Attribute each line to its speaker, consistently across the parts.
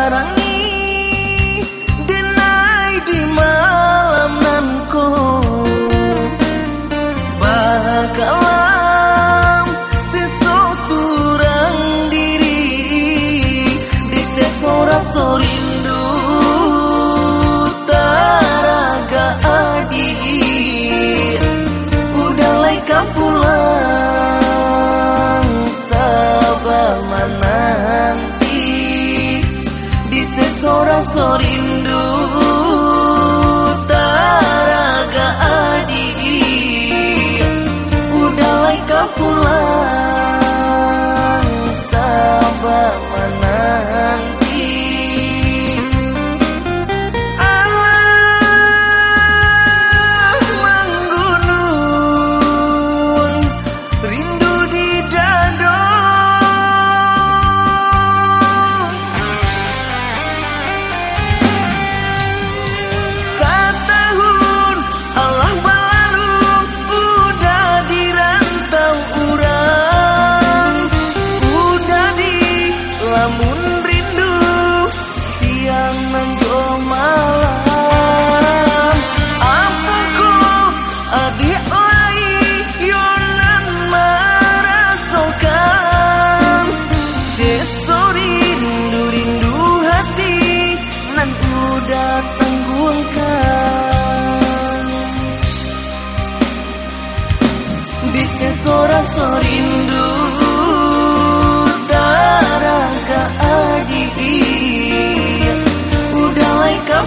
Speaker 1: menerangi dinai di malam nanko bakalam seso diri di sesora sorindu taraga adi. Udah lai kapulang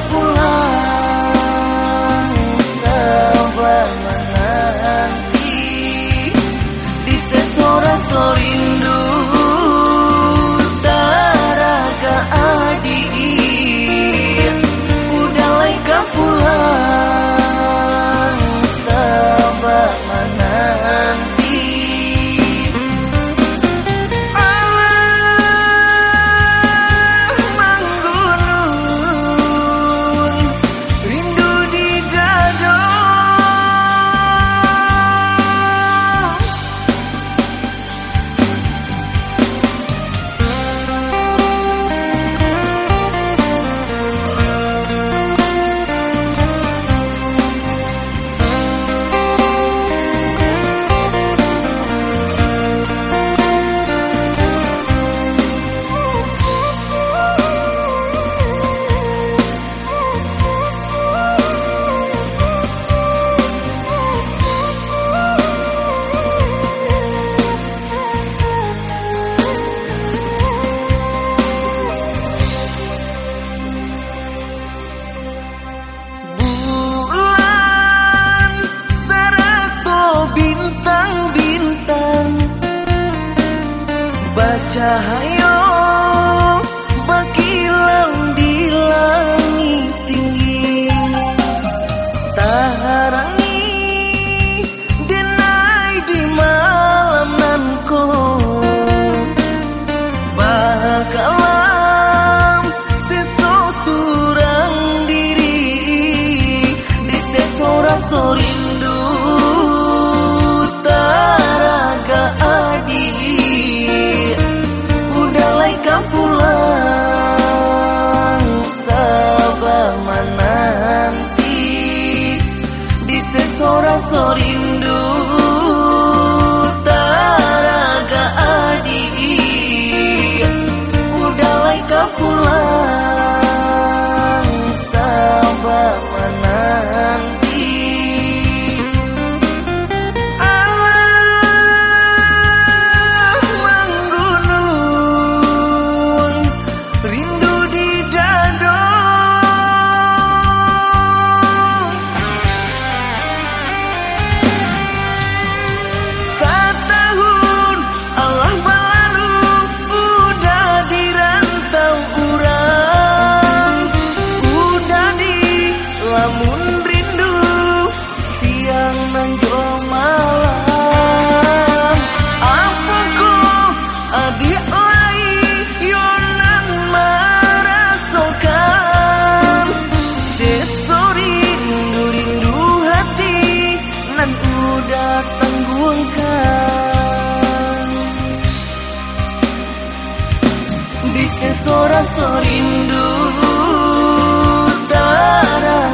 Speaker 1: pulang 还有。lama nanti di sesora sorim rasa rindu darah